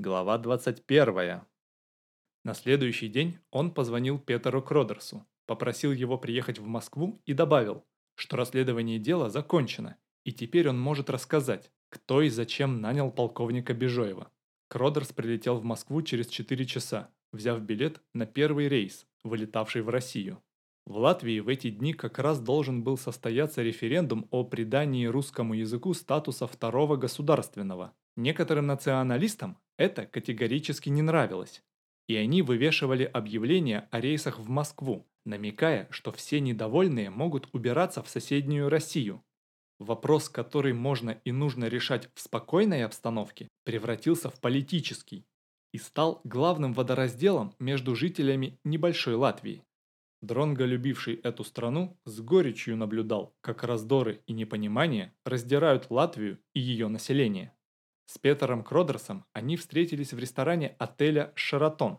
Глава 21. На следующий день он позвонил Петеру Кродерсу, попросил его приехать в Москву и добавил, что расследование дела закончено, и теперь он может рассказать, кто и зачем нанял полковника Бежоева. Кродерс прилетел в Москву через 4 часа, взяв билет на первый рейс, вылетавший в Россию. В Латвии в эти дни как раз должен был состояться референдум о придании русскому языку статуса второго государственного. Некоторым националистам это категорически не нравилось, и они вывешивали объявления о рейсах в Москву, намекая, что все недовольные могут убираться в соседнюю Россию. Вопрос, который можно и нужно решать в спокойной обстановке, превратился в политический и стал главным водоразделом между жителями небольшой Латвии. Дронго, любивший эту страну, с горечью наблюдал, как раздоры и непонимание раздирают Латвию и ее население. С Петером Кродерсом они встретились в ресторане отеля «Шаратон»,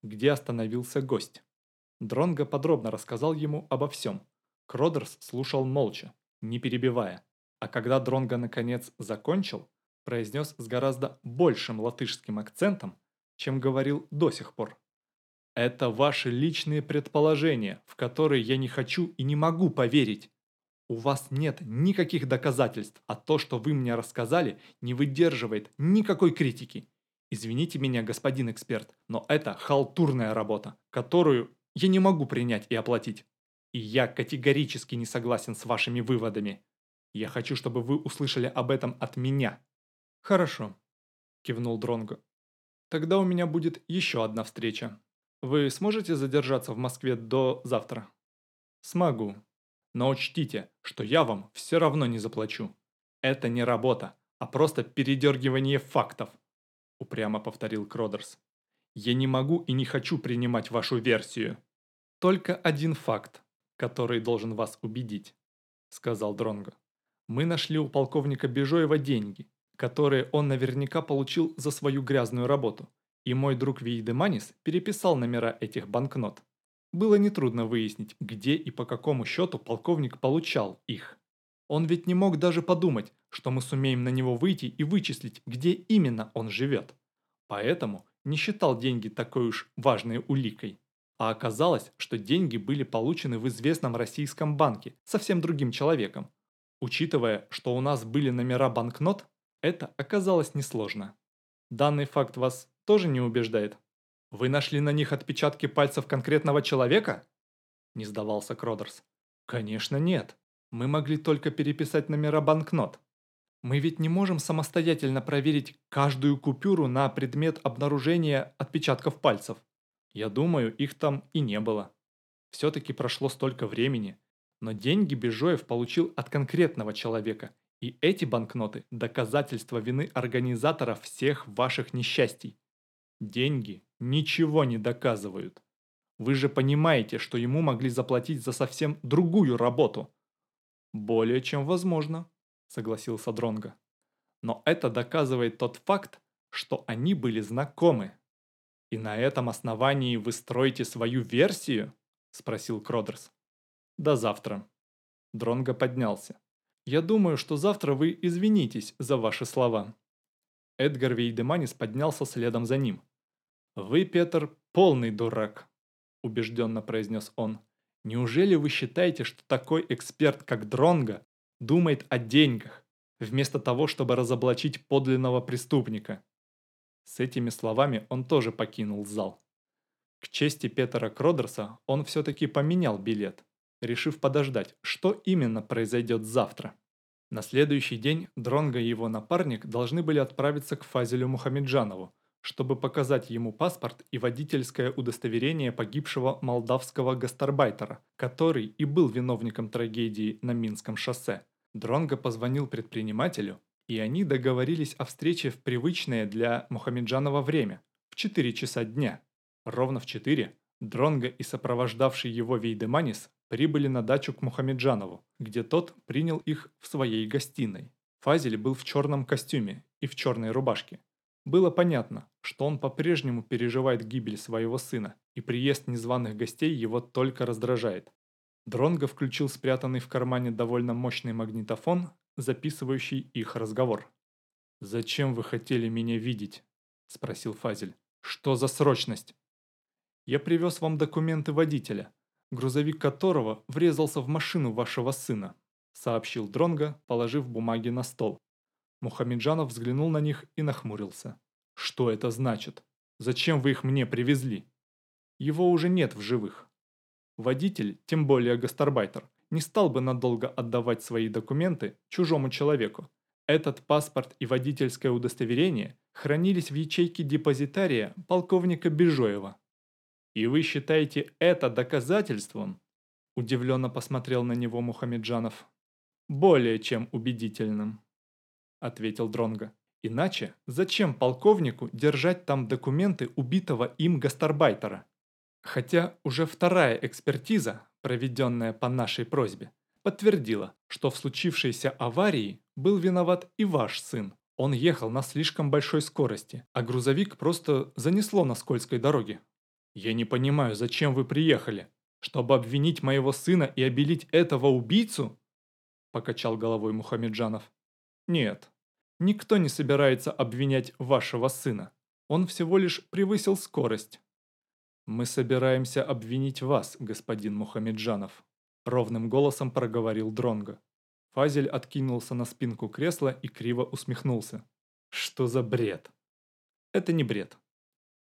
где остановился гость. Дронго подробно рассказал ему обо всем. Кродерс слушал молча, не перебивая. А когда Дронго наконец закончил, произнес с гораздо большим латышским акцентом, чем говорил до сих пор. «Это ваши личные предположения, в которые я не хочу и не могу поверить. У вас нет никаких доказательств, а то, что вы мне рассказали, не выдерживает никакой критики. Извините меня, господин эксперт, но это халтурная работа, которую я не могу принять и оплатить. И я категорически не согласен с вашими выводами. Я хочу, чтобы вы услышали об этом от меня. Хорошо, кивнул Дронго. Тогда у меня будет еще одна встреча. Вы сможете задержаться в Москве до завтра? Смогу, но учтите, что я вам все равно не заплачу. Это не работа, а просто передергивание фактов», – упрямо повторил Кродерс. «Я не могу и не хочу принимать вашу версию. Только один факт, который должен вас убедить», – сказал Дронго. «Мы нашли у полковника Бежоева деньги, которые он наверняка получил за свою грязную работу, и мой друг Вейдеманис переписал номера этих банкнот. Было нетрудно выяснить, где и по какому счету полковник получал их. Он ведь не мог даже подумать, что мы сумеем на него выйти и вычислить, где именно он живет. Поэтому не считал деньги такой уж важной уликой. А оказалось, что деньги были получены в известном российском банке совсем другим человеком. Учитывая, что у нас были номера банкнот, это оказалось несложно. Данный факт вас тоже не убеждает? «Вы нашли на них отпечатки пальцев конкретного человека?» Не сдавался Кродерс. «Конечно нет. Мы могли только переписать номера банкнот. Мы ведь не можем самостоятельно проверить каждую купюру на предмет обнаружения отпечатков пальцев. Я думаю, их там и не было. Все-таки прошло столько времени. Но деньги Бежоев получил от конкретного человека, и эти банкноты – доказательство вины организатора всех ваших несчастий. Деньги ничего не доказывают. Вы же понимаете, что ему могли заплатить за совсем другую работу. Более чем возможно, согласился Дронга. Но это доказывает тот факт, что они были знакомы. И на этом основании вы строите свою версию? Спросил Кродерс. До завтра. Дронго поднялся. Я думаю, что завтра вы извинитесь за ваши слова. Эдгар Вейдеманис поднялся следом за ним. «Вы, Петр, полный дурак», – убежденно произнес он. «Неужели вы считаете, что такой эксперт, как Дронга, думает о деньгах, вместо того, чтобы разоблачить подлинного преступника?» С этими словами он тоже покинул зал. К чести Петера Кродерса он все-таки поменял билет, решив подождать, что именно произойдет завтра. На следующий день Дронго и его напарник должны были отправиться к Фазелю Мухамеджанову, чтобы показать ему паспорт и водительское удостоверение погибшего молдавского гастарбайтера, который и был виновником трагедии на Минском шоссе. Дронго позвонил предпринимателю, и они договорились о встрече в привычное для Мухамеджанова время – в 4 часа дня. Ровно в 4 Дронго и сопровождавший его Вейдеманис прибыли на дачу к Мухамеджанову, где тот принял их в своей гостиной. Фазель был в черном костюме и в черной рубашке. Было понятно, что он по-прежнему переживает гибель своего сына, и приезд незваных гостей его только раздражает. Дронго включил спрятанный в кармане довольно мощный магнитофон, записывающий их разговор. «Зачем вы хотели меня видеть?» спросил Фазель. «Что за срочность?» «Я привез вам документы водителя, грузовик которого врезался в машину вашего сына», сообщил Дронго, положив бумаги на стол. Мухамеджанов взглянул на них и нахмурился. «Что это значит? Зачем вы их мне привезли?» «Его уже нет в живых». Водитель, тем более гастарбайтер, не стал бы надолго отдавать свои документы чужому человеку. Этот паспорт и водительское удостоверение хранились в ячейке депозитария полковника Бежоева. «И вы считаете это доказательством?» Удивленно посмотрел на него Мухамеджанов. «Более чем убедительным», — ответил Дронго. «Иначе зачем полковнику держать там документы убитого им гастарбайтера?» Хотя уже вторая экспертиза, проведенная по нашей просьбе, подтвердила, что в случившейся аварии был виноват и ваш сын. Он ехал на слишком большой скорости, а грузовик просто занесло на скользкой дороге. «Я не понимаю, зачем вы приехали? Чтобы обвинить моего сына и обелить этого убийцу?» Покачал головой Мухамеджанов. «Нет, никто не собирается обвинять вашего сына. Он всего лишь превысил скорость. «Мы собираемся обвинить вас, господин Мухамеджанов», – ровным голосом проговорил Дронго. Фазель откинулся на спинку кресла и криво усмехнулся. «Что за бред?» «Это не бред.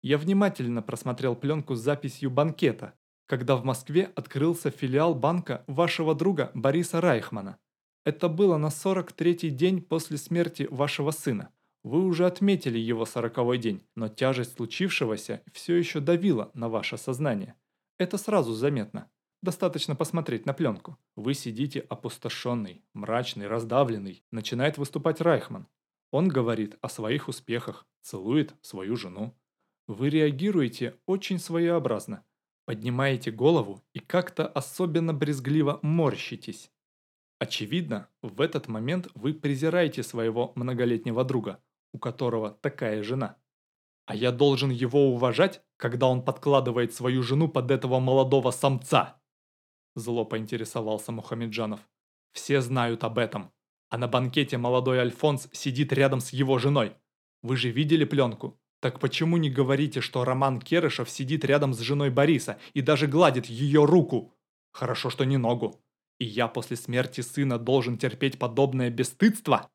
Я внимательно просмотрел пленку с записью банкета, когда в Москве открылся филиал банка вашего друга Бориса Райхмана. Это было на 43-й день после смерти вашего сына. Вы уже отметили его сороковой день, но тяжесть случившегося все еще давила на ваше сознание. Это сразу заметно. Достаточно посмотреть на пленку. Вы сидите опустошенный, мрачный, раздавленный. Начинает выступать Райхман. Он говорит о своих успехах, целует свою жену. Вы реагируете очень своеобразно. Поднимаете голову и как-то особенно брезгливо морщитесь. Очевидно, в этот момент вы презираете своего многолетнего друга, у которого такая жена. А я должен его уважать, когда он подкладывает свою жену под этого молодого самца? Зло поинтересовался Мухамеджанов. Все знают об этом. А на банкете молодой Альфонс сидит рядом с его женой. Вы же видели пленку? Так почему не говорите, что Роман Керышев сидит рядом с женой Бориса и даже гладит ее руку? Хорошо, что не ногу. И я после смерти сына должен терпеть подобное бесстыдство?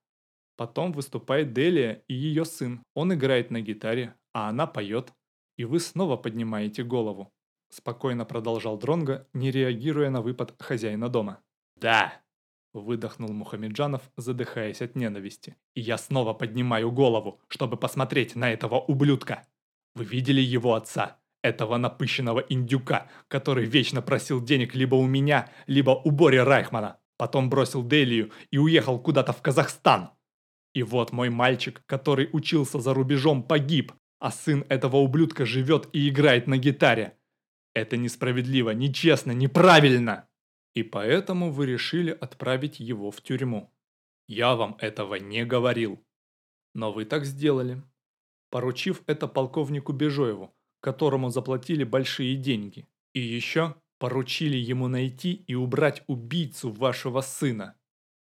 Потом выступает Делия и ее сын. Он играет на гитаре, а она поет. И вы снова поднимаете голову. Спокойно продолжал Дронго, не реагируя на выпад хозяина дома. «Да!» – выдохнул Мухамеджанов, задыхаясь от ненависти. «И я снова поднимаю голову, чтобы посмотреть на этого ублюдка! Вы видели его отца? Этого напыщенного индюка, который вечно просил денег либо у меня, либо у Бори Райхмана. Потом бросил Делию и уехал куда-то в Казахстан. И вот мой мальчик, который учился за рубежом, погиб, а сын этого ублюдка живет и играет на гитаре. Это несправедливо, нечестно, неправильно. И поэтому вы решили отправить его в тюрьму. Я вам этого не говорил. Но вы так сделали, поручив это полковнику Бежоеву, которому заплатили большие деньги. И еще поручили ему найти и убрать убийцу вашего сына.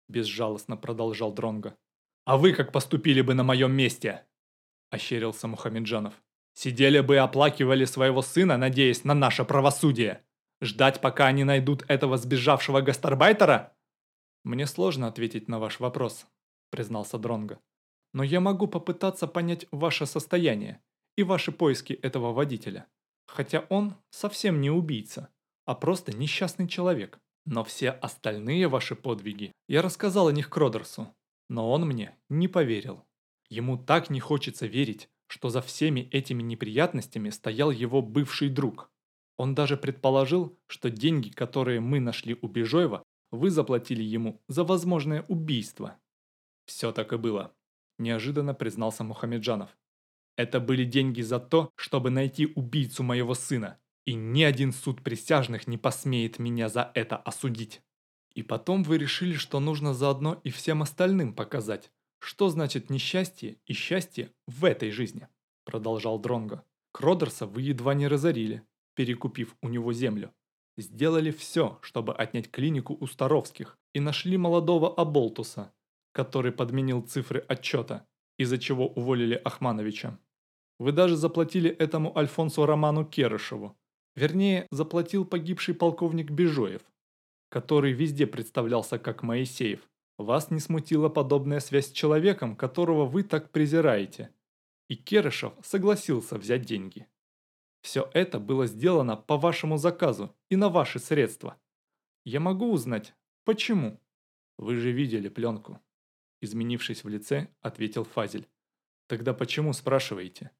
Безжалостно продолжал Дронго. «А вы как поступили бы на моем месте?» – ощерился Мухамеджанов. «Сидели бы и оплакивали своего сына, надеясь на наше правосудие. Ждать, пока они найдут этого сбежавшего гастарбайтера?» «Мне сложно ответить на ваш вопрос», – признался Дронго. «Но я могу попытаться понять ваше состояние и ваши поиски этого водителя. Хотя он совсем не убийца, а просто несчастный человек. Но все остальные ваши подвиги я рассказал о них Кродерсу, но он мне не поверил. Ему так не хочется верить, что за всеми этими неприятностями стоял его бывший друг. Он даже предположил, что деньги, которые мы нашли у Бежоева, вы заплатили ему за возможное убийство. Все так и было, неожиданно признался Мухамеджанов. Это были деньги за то, чтобы найти убийцу моего сына, и ни один суд присяжных не посмеет меня за это осудить. И потом вы решили, что нужно заодно и всем остальным показать, что значит несчастье и счастье в этой жизни, продолжал Дронго. Кродерса вы едва не разорили, перекупив у него землю. Сделали все, чтобы отнять клинику у Старовских, и нашли молодого Аболтуса, который подменил цифры отчета, из-за чего уволили Ахмановича. Вы даже заплатили этому Альфонсу Роману Керышеву. Вернее, заплатил погибший полковник Бежоев, который везде представлялся как Моисеев. Вас не смутила подобная связь с человеком, которого вы так презираете. И Керышев согласился взять деньги. Все это было сделано по вашему заказу и на ваши средства. Я могу узнать, почему? Вы же видели пленку. Изменившись в лице, ответил Фазель. Тогда почему спрашиваете?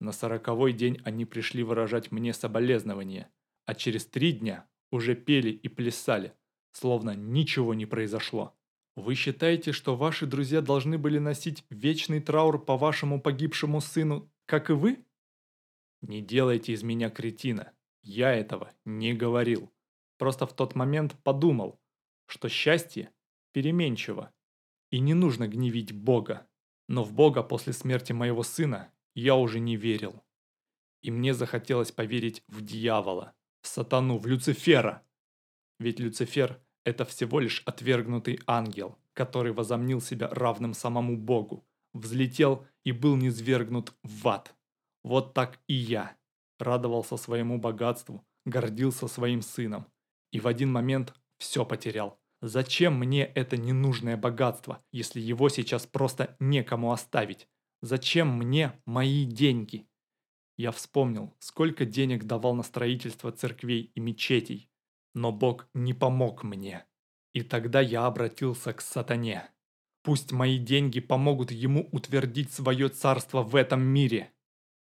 На сороковой день они пришли выражать мне соболезнования, а через три дня уже пели и плясали, словно ничего не произошло. Вы считаете, что ваши друзья должны были носить вечный траур по вашему погибшему сыну, как и вы? Не делайте из меня кретина. Я этого не говорил. Просто в тот момент подумал, что счастье переменчиво, и не нужно гневить Бога. Но в Бога после смерти моего сына я уже не верил. И мне захотелось поверить в дьявола, в сатану, в Люцифера. Ведь Люцифер – это всего лишь отвергнутый ангел, который возомнил себя равным самому Богу, взлетел и был низвергнут в ад. Вот так и я. Радовался своему богатству, гордился своим сыном. И в один момент все потерял. Зачем мне это ненужное богатство, если его сейчас просто некому оставить? Зачем мне мои деньги? Я вспомнил, сколько денег давал на строительство церквей и мечетей. Но Бог не помог мне. И тогда я обратился к сатане. Пусть мои деньги помогут ему утвердить свое царство в этом мире.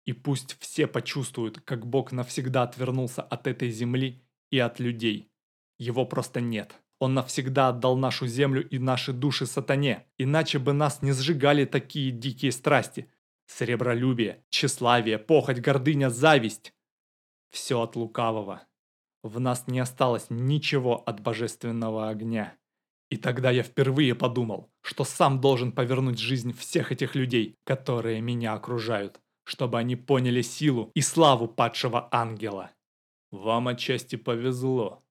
И пусть все почувствуют, как Бог навсегда отвернулся от этой земли и от людей. Его просто нет. Он навсегда отдал нашу землю и наши души сатане, иначе бы нас не сжигали такие дикие страсти. Сребролюбие, тщеславие, похоть, гордыня, зависть. Все от лукавого. В нас не осталось ничего от божественного огня. И тогда я впервые подумал, что сам должен повернуть жизнь всех этих людей, которые меня окружают чтобы они поняли силу и славу падшего ангела. «Вам отчасти повезло», –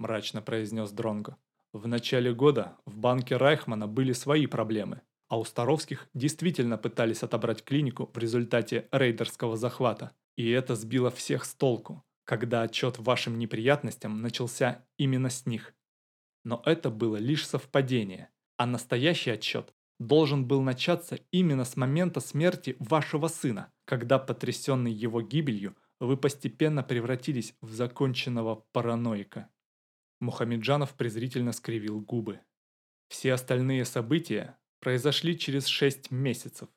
мрачно произнес Дронго. В начале года в банке Райхмана были свои проблемы, а у Старовских действительно пытались отобрать клинику в результате рейдерского захвата. И это сбило всех с толку, когда отчет вашим неприятностям начался именно с них. Но это было лишь совпадение, а настоящий отчет должен был начаться именно с момента смерти вашего сына, когда, потрясенный его гибелью, вы постепенно превратились в законченного параноика. Мухамеджанов презрительно скривил губы. Все остальные события произошли через шесть месяцев,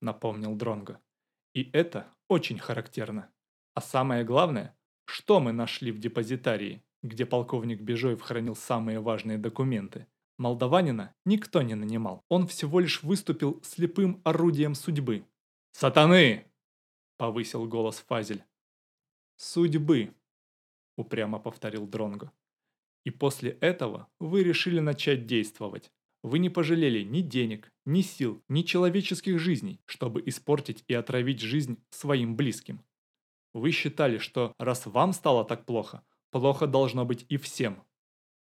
напомнил Дронго. И это очень характерно. А самое главное, что мы нашли в депозитарии, где полковник Бежоев хранил самые важные документы. Молдаванина никто не нанимал. Он всего лишь выступил слепым орудием судьбы. «Сатаны!» – повысил голос Фазель. «Судьбы», – упрямо повторил Дронго. «И после этого вы решили начать действовать. Вы не пожалели ни денег, ни сил, ни человеческих жизней, чтобы испортить и отравить жизнь своим близким. Вы считали, что раз вам стало так плохо, плохо должно быть и всем,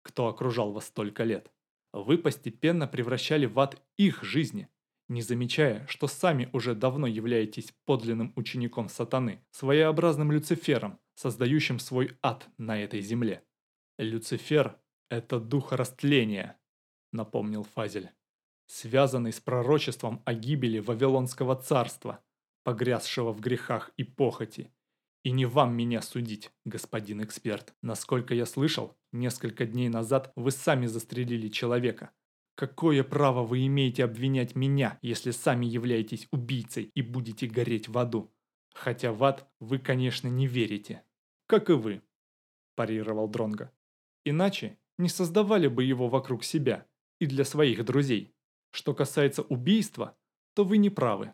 кто окружал вас столько лет. Вы постепенно превращали в ад их жизни, не замечая, что сами уже давно являетесь подлинным учеником сатаны, своеобразным Люцифером, создающим свой ад на этой земле. Люцифер – это дух растления, напомнил Фазель, связанный с пророчеством о гибели Вавилонского царства, погрязшего в грехах и похоти, и не вам меня судить, господин эксперт. Насколько я слышал, несколько дней назад вы сами застрелили человека. Какое право вы имеете обвинять меня, если сами являетесь убийцей и будете гореть в аду? Хотя в ад вы, конечно, не верите. Как и вы, парировал Дронга. Иначе не создавали бы его вокруг себя и для своих друзей. Что касается убийства, то вы не правы.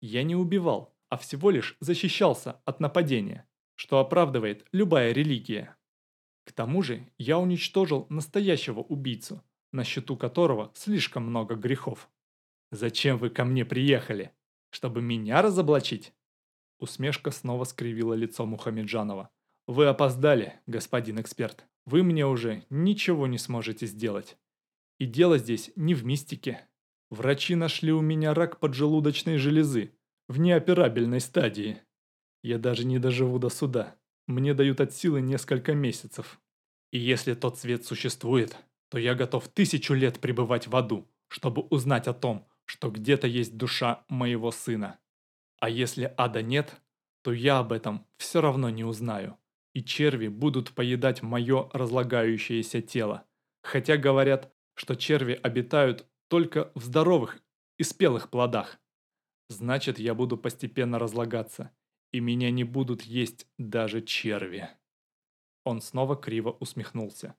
Я не убивал, а всего лишь защищался от нападения, что оправдывает любая религия. К тому же я уничтожил настоящего убийцу, на счету которого слишком много грехов. «Зачем вы ко мне приехали? Чтобы меня разоблачить?» Усмешка снова скривила лицо Мухамеджанова. «Вы опоздали, господин эксперт. Вы мне уже ничего не сможете сделать. И дело здесь не в мистике. Врачи нашли у меня рак поджелудочной железы, в неоперабельной стадии. Я даже не доживу до суда. Мне дают от силы несколько месяцев. И если тот свет существует, то я готов тысячу лет пребывать в аду, чтобы узнать о том, что где-то есть душа моего сына. А если ада нет, то я об этом все равно не узнаю, и черви будут поедать мое разлагающееся тело. Хотя говорят, что черви обитают только в здоровых и спелых плодах. Значит, я буду постепенно разлагаться, и меня не будут есть даже черви. Он снова криво усмехнулся.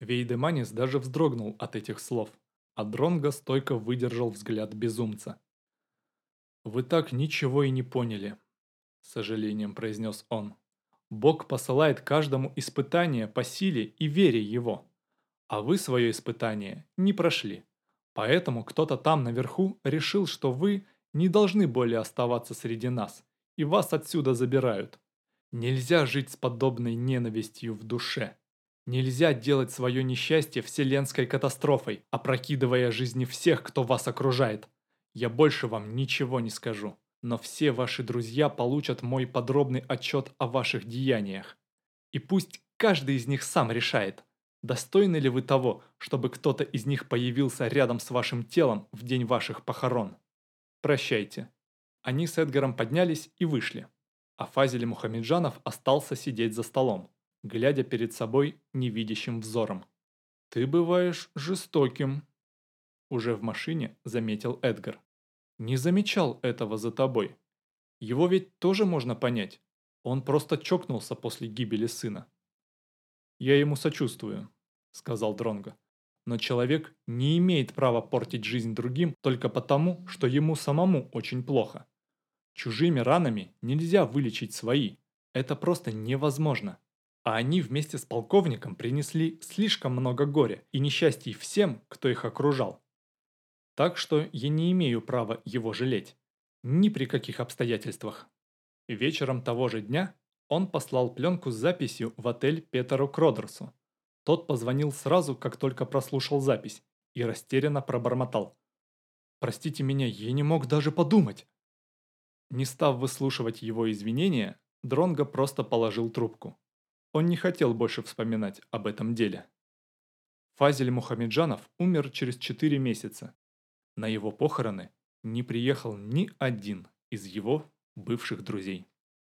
Вейдеманис даже вздрогнул от этих слов, а Дронго стойко выдержал взгляд безумца. «Вы так ничего и не поняли», – с сожалением произнес он. «Бог посылает каждому испытание по силе и вере его, а вы свое испытание не прошли. Поэтому кто-то там наверху решил, что вы не должны более оставаться среди нас, и вас отсюда забирают. Нельзя жить с подобной ненавистью в душе. Нельзя делать свое несчастье вселенской катастрофой, опрокидывая жизни всех, кто вас окружает. Я больше вам ничего не скажу, но все ваши друзья получат мой подробный отчет о ваших деяниях. И пусть каждый из них сам решает, достойны ли вы того, чтобы кто-то из них появился рядом с вашим телом в день ваших похорон. Прощайте. Они с Эдгаром поднялись и вышли, а Фазиль Мухамеджанов остался сидеть за столом глядя перед собой невидящим взором. «Ты бываешь жестоким», – уже в машине заметил Эдгар. «Не замечал этого за тобой. Его ведь тоже можно понять. Он просто чокнулся после гибели сына». «Я ему сочувствую», – сказал Дронго. «Но человек не имеет права портить жизнь другим только потому, что ему самому очень плохо. Чужими ранами нельзя вылечить свои. Это просто невозможно а они вместе с полковником принесли слишком много горя и несчастий всем, кто их окружал. Так что я не имею права его жалеть. Ни при каких обстоятельствах. Вечером того же дня он послал пленку с записью в отель Петеру Кродерсу. Тот позвонил сразу, как только прослушал запись, и растерянно пробормотал. «Простите меня, я не мог даже подумать». Не став выслушивать его извинения, Дронго просто положил трубку. Он не хотел больше вспоминать об этом деле. Фазель Мухамеджанов умер через 4 месяца. На его похороны не приехал ни один из его бывших друзей.